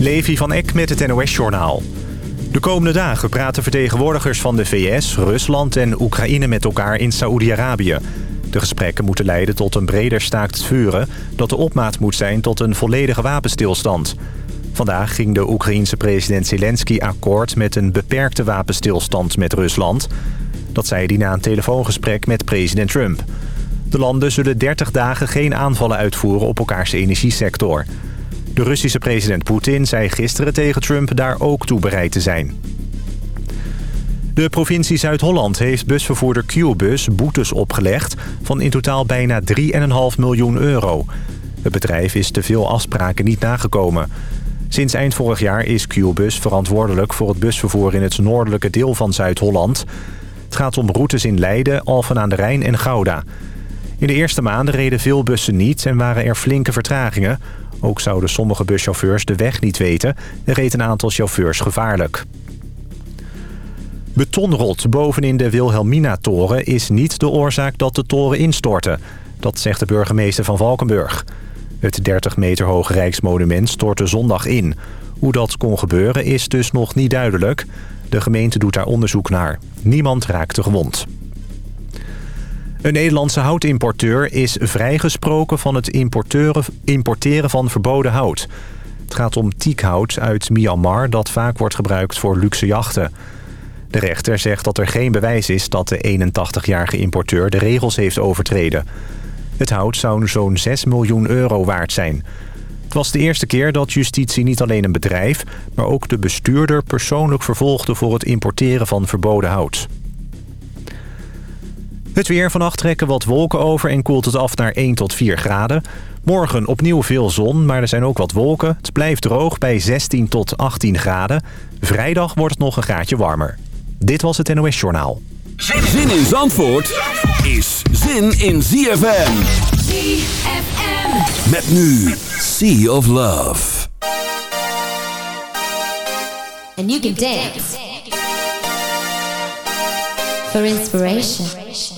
Levi van Eck met het NOS-journaal. De komende dagen praten vertegenwoordigers van de VS, Rusland en Oekraïne met elkaar in Saoedi-Arabië. De gesprekken moeten leiden tot een breder staakt vuren... dat de opmaat moet zijn tot een volledige wapenstilstand. Vandaag ging de Oekraïense president Zelensky akkoord met een beperkte wapenstilstand met Rusland. Dat zei hij na een telefoongesprek met president Trump. De landen zullen 30 dagen geen aanvallen uitvoeren op elkaars energiesector... De Russische president Poetin zei gisteren tegen Trump daar ook toe bereid te zijn. De provincie Zuid-Holland heeft busvervoerder Q-Bus boetes opgelegd... van in totaal bijna 3,5 miljoen euro. Het bedrijf is te veel afspraken niet nagekomen. Sinds eind vorig jaar is Q-Bus verantwoordelijk voor het busvervoer... in het noordelijke deel van Zuid-Holland. Het gaat om routes in Leiden, Alphen aan de Rijn en Gouda. In de eerste maanden reden veel bussen niet en waren er flinke vertragingen... Ook zouden sommige buschauffeurs de weg niet weten... en reed een aantal chauffeurs gevaarlijk. Betonrot bovenin de Wilhelmina-toren is niet de oorzaak dat de toren instortte. Dat zegt de burgemeester van Valkenburg. Het 30 meter hoge Rijksmonument stortte zondag in. Hoe dat kon gebeuren is dus nog niet duidelijk. De gemeente doet daar onderzoek naar. Niemand raakte gewond. Een Nederlandse houtimporteur is vrijgesproken van het importeren van verboden hout. Het gaat om teakhout uit Myanmar dat vaak wordt gebruikt voor luxe jachten. De rechter zegt dat er geen bewijs is dat de 81-jarige importeur de regels heeft overtreden. Het hout zou zo'n 6 miljoen euro waard zijn. Het was de eerste keer dat justitie niet alleen een bedrijf... maar ook de bestuurder persoonlijk vervolgde voor het importeren van verboden hout. Het weer vannacht trekken wat wolken over en koelt het af naar 1 tot 4 graden. Morgen opnieuw veel zon, maar er zijn ook wat wolken. Het blijft droog bij 16 tot 18 graden. Vrijdag wordt het nog een graadje warmer. Dit was het NOS Journaal. Zin in Zandvoort is zin in ZFM. ZFM. Met nu Sea of Love. And you can dance. For inspiration.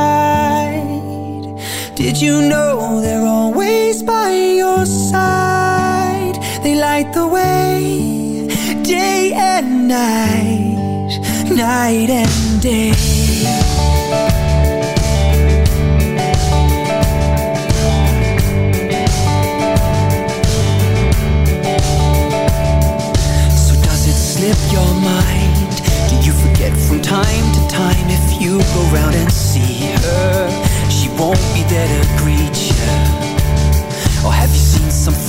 You know they're always by your side? They light the way, day and night, night and day. So does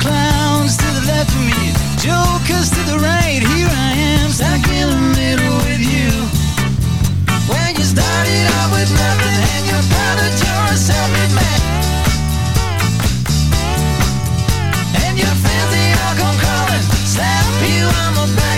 Clowns to the left of me, jokers to the right. Here I am, stuck in the middle with you. When you started out with nothing and you're proud that you're a self-made man. And your they all come calling, slap you on the back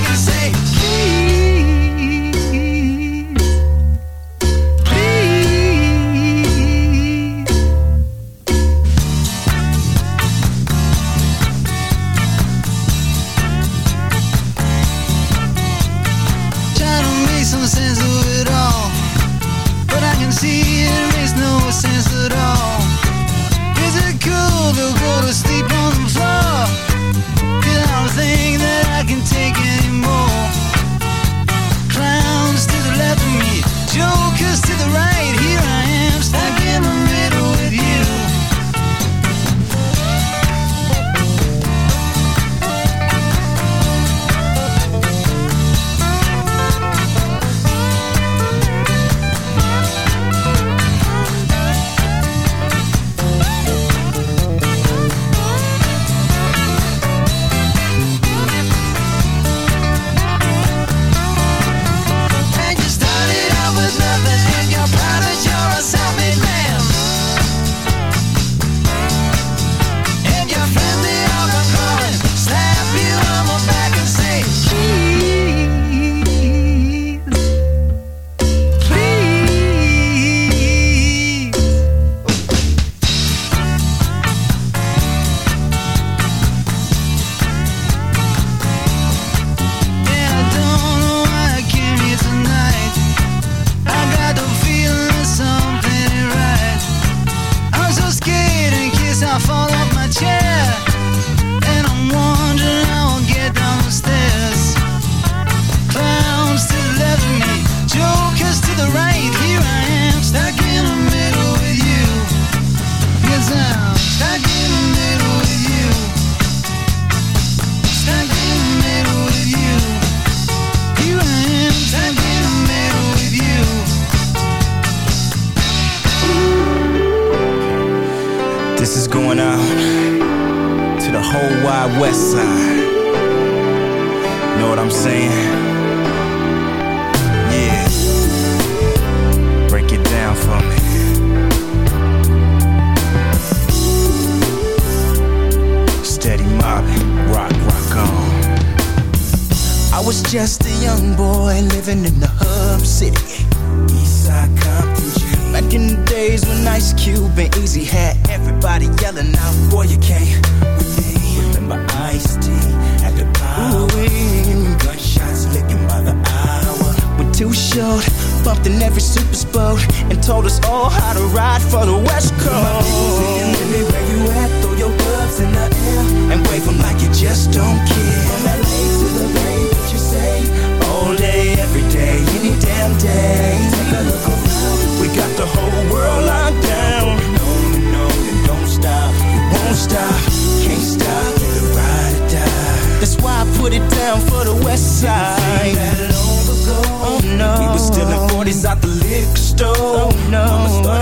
the West Coast. where you at? Throw your gloves in the air and wave like you just don't care. From LA to the Bay, what you say? All day, every day, any damn day. Take a look around. We got the whole world locked down. No, no, no, don't stop. You won't stop. Can't stop. You ride or die. That's why I put it down for the West Side. Oh no. We was stealing 40s out the liquor store. Oh no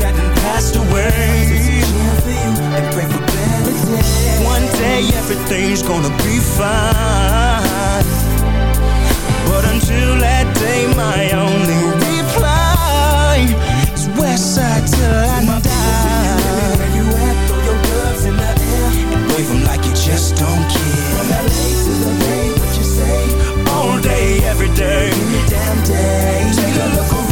that passed away. And pray for better days. One day everything's gonna be fine. But until that day, my only reply is Westside till I my die. Where you at? Throw your gloves in the air and wave them like you just don't care. From LA to the Bay, what you say? All day, every day, every damn day. Take a look around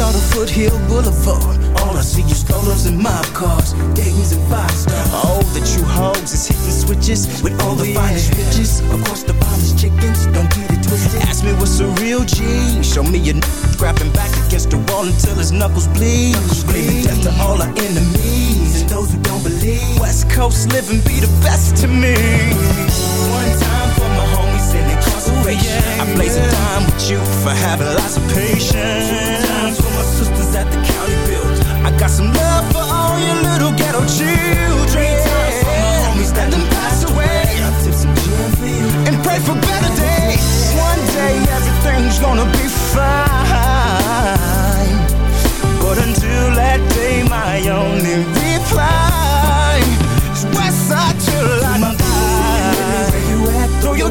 To Foothill Boulevard. All I see is strollers and mob cars, Dayton's and five stars. Oh, the true hoes is hitting switches with all the finest bitches. Of course, the finest chickens, don't get it twisted. Ask me what's a real G. Show me a n- grabbing back against the wall until his knuckles bleed. Screaming death to all our enemies and those who don't believe. West Coast living be the best to me. Incarceration. I blaze a time with you for having lots of patience. Two times for my sisters at the county build. I got some love for all your little ghetto children. Three times for my homies that done passed away. I tip some gin for you and pray for better days. One day everything's gonna be fine. But until that day, my only reply is West Side till I die. Throw your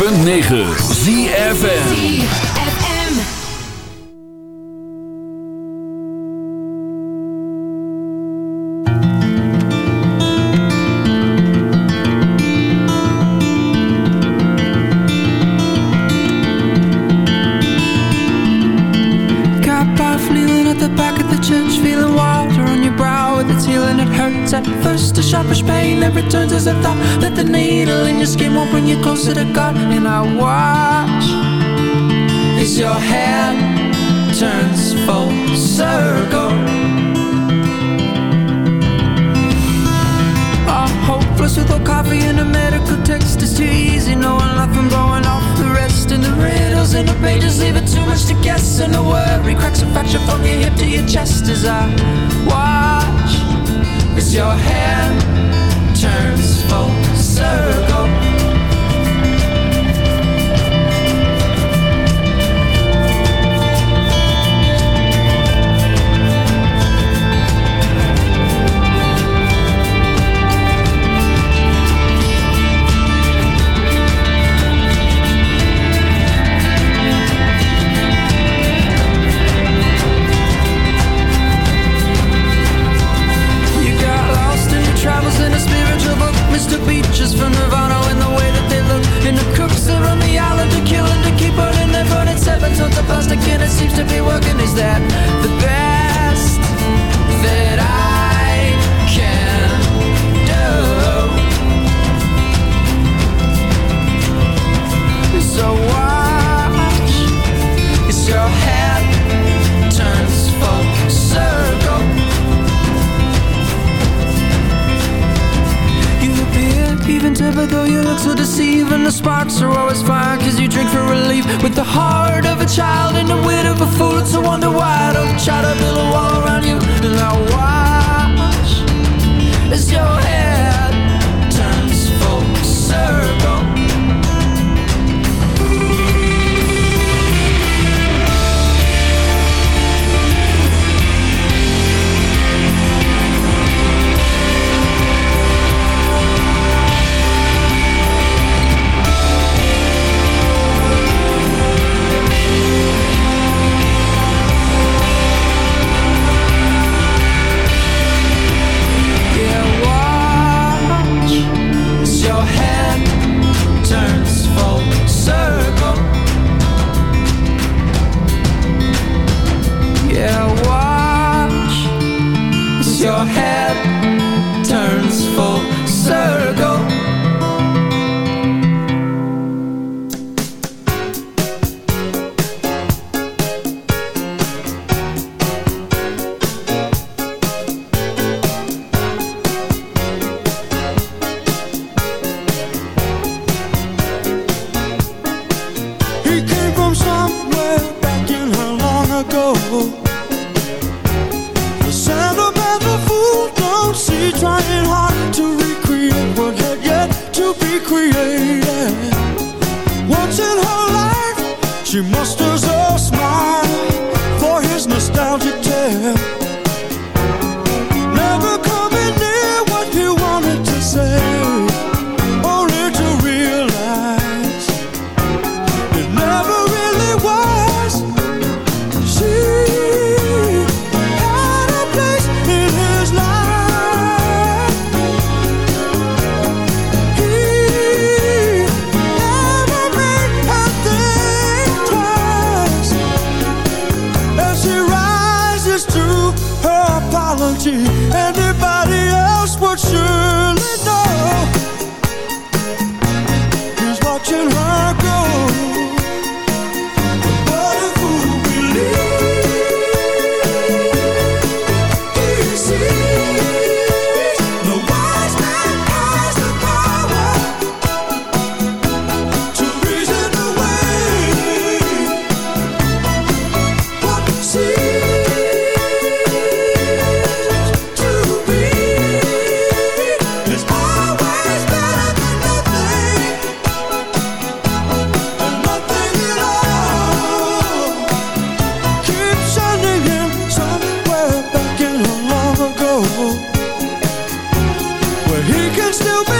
106.9 You can still be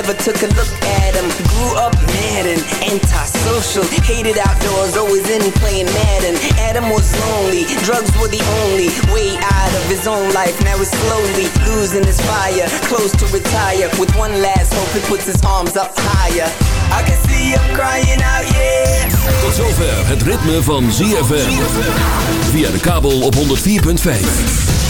Never took a look at him. Grew up mad and antisocial. Hated outdoors, always in playing Madden. Adam was lonely, drugs were the only way out of his own life. Now he's slowly losing his fire, close to retire. With one last hope, he puts his arms up higher. I can see him crying out, yeah. Tot zover het ritme van ZFM. Via de kabel op 104.5.